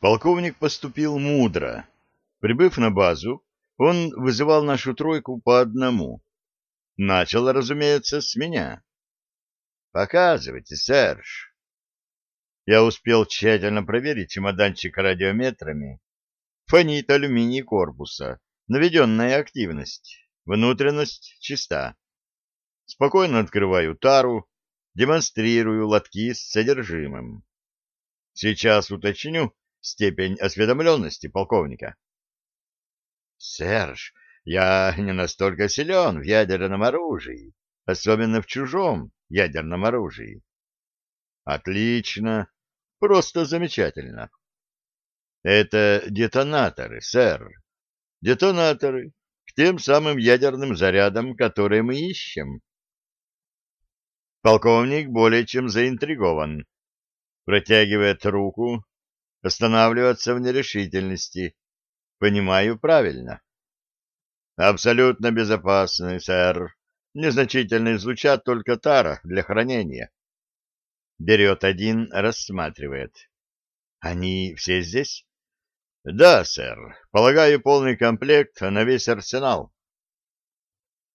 Полковник поступил мудро. Прибыв на базу, он вызывал нашу тройку по одному. Начал, разумеется, с меня. «Показывайте, Серж». Я успел тщательно проверить чемоданчик радиометрами. Фонит алюминий корпуса, наведенная активность, внутренность чиста. Спокойно открываю тару, демонстрирую лотки с содержимым. Сейчас уточню, степень осведомленности полковника. — Серж, я не настолько силен в ядерном оружии, особенно в чужом ядерном оружии. — Отлично, просто замечательно. Это детонаторы, сэр. Детонаторы к тем самым ядерным зарядам, которые мы ищем. Полковник более чем заинтригован. Протягивает руку, останавливаться в нерешительности. Понимаю правильно. Абсолютно безопасный, сэр. Незначительно звучат только тара для хранения. Берет один, рассматривает. Они все здесь? Да, сэр. Полагаю, полный комплект на весь арсенал.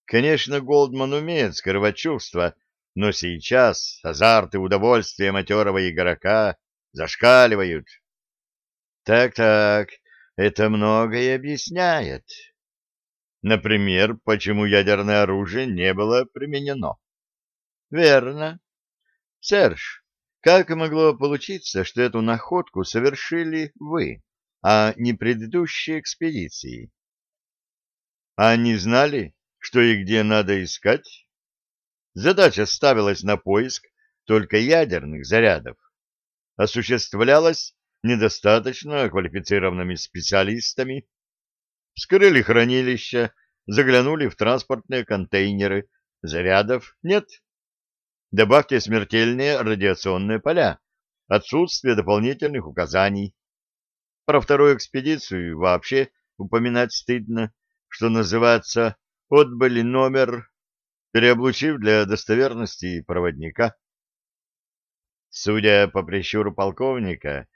Конечно, Голдман умеет скрывать чувства, но сейчас азарт и удовольствие матерого игрока зашкаливают. Так-так, это многое объясняет. Например, почему ядерное оружие не было применено. Верно. Серж, как могло получиться, что эту находку совершили вы, а не предыдущие экспедиции? Они знали, что и где надо искать? Задача ставилась на поиск только ядерных зарядов. Осуществлялась недостаточно квалифицированными специалистами, вскрыли хранилища, заглянули в транспортные контейнеры, зарядов нет. Добавьте смертельные радиационные поля, отсутствие дополнительных указаний. Про вторую экспедицию вообще упоминать стыдно, что называется «отбыли номер», переоблучив для достоверности проводника. Судя по прищуру полковника,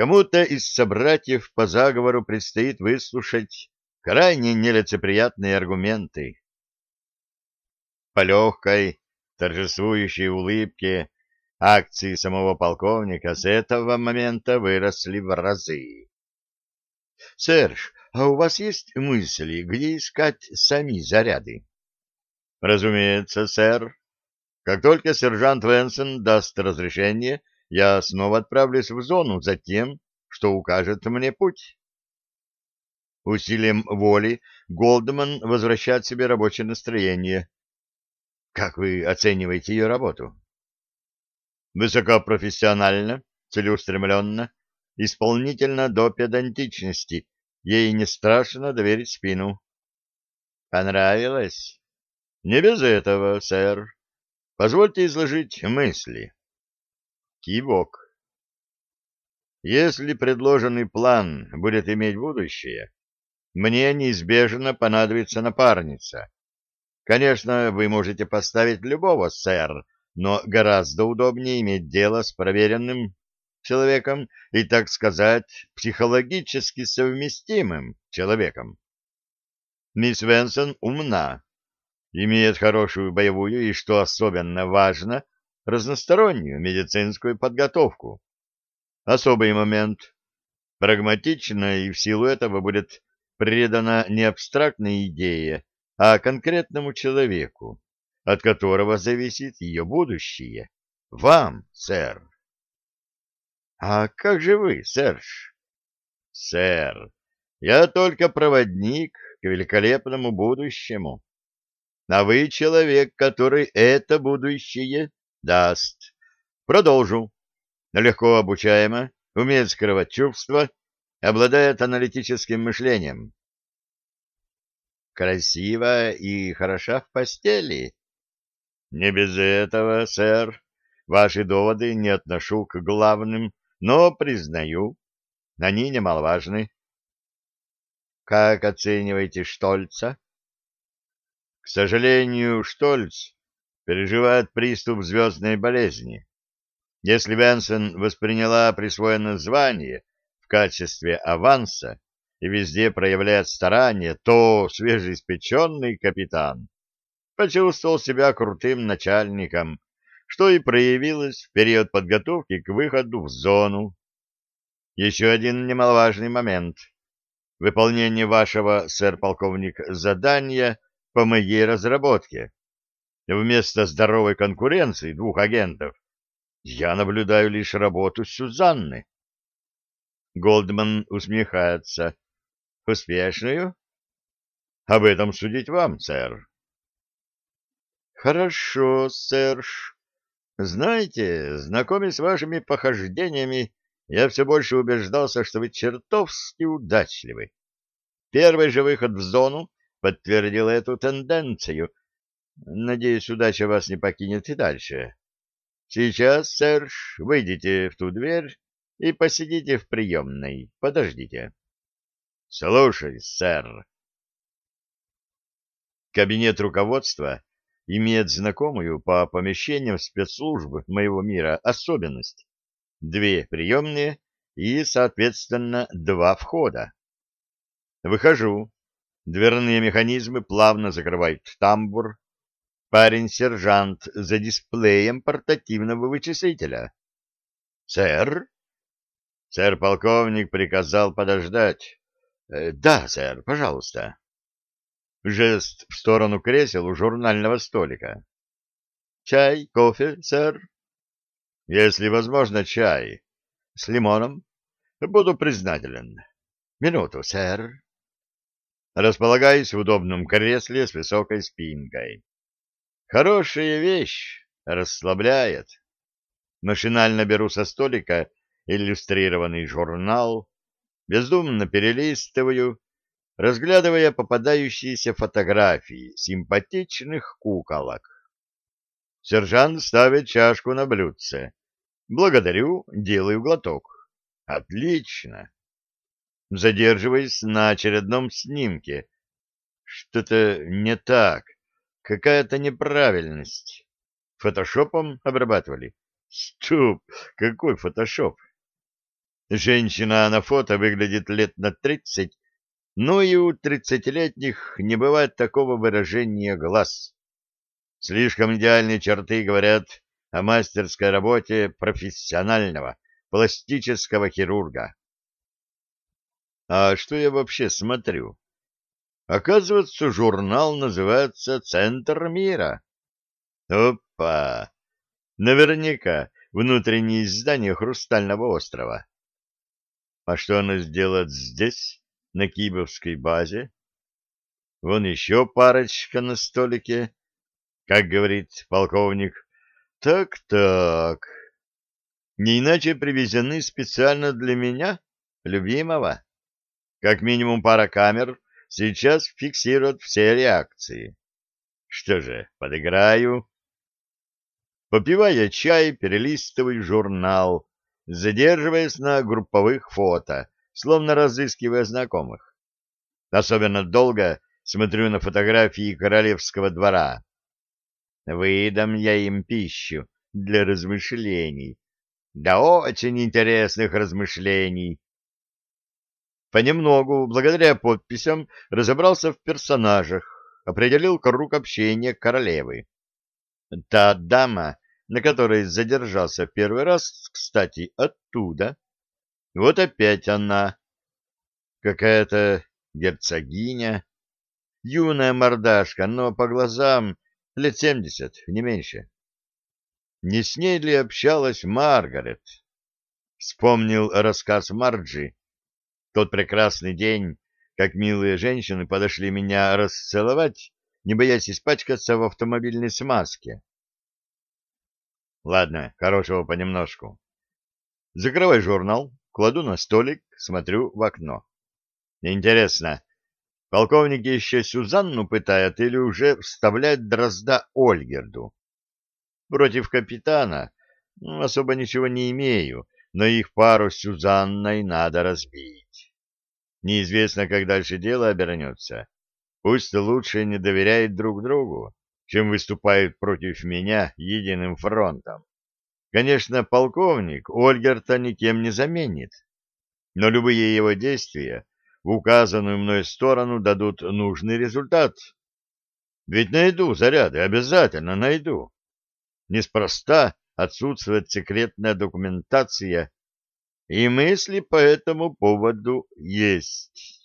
Кому-то из собратьев по заговору предстоит выслушать крайне нелицеприятные аргументы. По легкой, торжествующей улыбке акции самого полковника с этого момента выросли в разы. — Серж, а у вас есть мысли, где искать сами заряды? — Разумеется, сэр. Как только сержант Венсон даст разрешение, я снова отправлюсь в зону за тем, что укажет мне путь. Усилием воли Голдман возвращает себе рабочее настроение. Как вы оцениваете ее работу? Высокопрофессионально, целеустремленно, исполнительно до педантичности. Ей не страшно доверить спину. Понравилось? Не без этого, сэр. Позвольте изложить мысли. Кивок. Если предложенный план будет иметь будущее, мне неизбежно понадобится напарница. Конечно, вы можете поставить любого, сэр, но гораздо удобнее иметь дело с проверенным человеком и, так сказать, психологически совместимым человеком. Мисс Венсон умна, имеет хорошую боевую и, что особенно важно, разностороннюю медицинскую подготовку. Особый момент. Прагматично и в силу этого будет предана не абстрактной идее, а конкретному человеку, от которого зависит ее будущее. Вам, сэр. А как же вы, Серж? Сэр, я только проводник к великолепному будущему. А вы человек, который это будущее даст. Продолжу. Легко обучаемо, умеет скрывать чувства, обладает аналитическим мышлением. Красиво и хороша в постели. Не без этого, сэр. Ваши доводы не отношу к главным, но признаю, они немаловажны. Как оцениваете Штольца? К сожалению, Штольц переживает приступ звездной болезни. Если Венсен восприняла присвоенное звание в качестве аванса и везде проявляет старание, то свежеиспеченный капитан почувствовал себя крутым начальником, что и проявилось в период подготовки к выходу в зону. Еще один немаловажный момент. Выполнение вашего, сэр-полковник, задания по моей разработке. Вместо здоровой конкуренции двух агентов я наблюдаю лишь работу Сюзанны. Голдман усмехается. Успешную? Об этом судить вам, сэр. Хорошо, сэрш. Знаете, знакомясь с вашими похождениями, я все больше убеждался, что вы чертовски удачливы. Первый же выход в зону подтвердил эту тенденцию. Надеюсь, удача вас не покинет и дальше. Сейчас, Серж, выйдите в ту дверь и посидите в приемной. Подождите. Слушай, сэр. Кабинет руководства имеет знакомую по помещениям спецслужб моего мира особенность. Две приемные и, соответственно, два входа. Выхожу. Дверные механизмы плавно закрывают тамбур. Парень-сержант за дисплеем портативного вычислителя. «Сэр?» Сэр-полковник приказал подождать. Э, да, сэр, пожалуйста. Жест в сторону кресел у журнального столика. Чай, кофе, сэр? Если возможно, чай. С лимоном? Буду признателен. Минуту, сэр. Располагаюсь в удобном кресле с высокой спинкой. Хорошая вещь, расслабляет. Машинально беру со столика иллюстрированный журнал, бездумно перелистываю, разглядывая попадающиеся фотографии симпатичных куколок. Сержант ставит чашку на блюдце. Благодарю, делаю глоток. Отлично. Задерживаясь на очередном снимке. Что-то не так. Какая-то неправильность. Фотошопом обрабатывали. Стоп! Какой фотошоп? Женщина на фото выглядит лет на тридцать, но и у тридцатилетних не бывает такого выражения глаз. Слишком идеальные черты говорят о мастерской работе профессионального пластического хирурга. А что я вообще смотрю? Оказывается, журнал называется «Центр мира». Опа! Наверняка внутреннее издание «Хрустального острова». А что она сделает здесь, на Кибовской базе? Вон еще парочка на столике. Как говорит полковник, так-так. Не иначе привезены специально для меня, любимого. Как минимум пара камер сейчас фиксируют все реакции. Что же, подыграю. Попивая чай, перелистываю журнал задерживаясь на групповых фото, словно разыскивая знакомых. Особенно долго смотрю на фотографии королевского двора. Выдам я им пищу для размышлений. Да очень интересных размышлений. Понемногу, благодаря подписям, разобрался в персонажах, определил круг общения королевы. Та дама на которой задержался первый раз, кстати, оттуда. Вот опять она. Какая-то герцогиня. Юная мордашка, но по глазам лет семьдесят, не меньше. Не с ней ли общалась Маргарет? Вспомнил рассказ Марджи. Тот прекрасный день, как милые женщины подошли меня расцеловать, не боясь испачкаться в автомобильной смазке. Ладно, хорошего понемножку. Закрывай журнал, кладу на столик, смотрю в окно. Интересно, полковник еще Сюзанну пытает или уже вставляет дрозда Ольгерду? Против капитана ну, особо ничего не имею, но их пару с Сюзанной надо разбить. Неизвестно, как дальше дело обернется. Пусть лучше не доверяют друг другу чем выступают против меня единым фронтом. Конечно, полковник Ольгерта никем не заменит. но любые его действия в указанную мной сторону дадут нужный результат. Ведь найду заряды, обязательно найду. Неспроста отсутствует секретная документация, и мысли по этому поводу есть.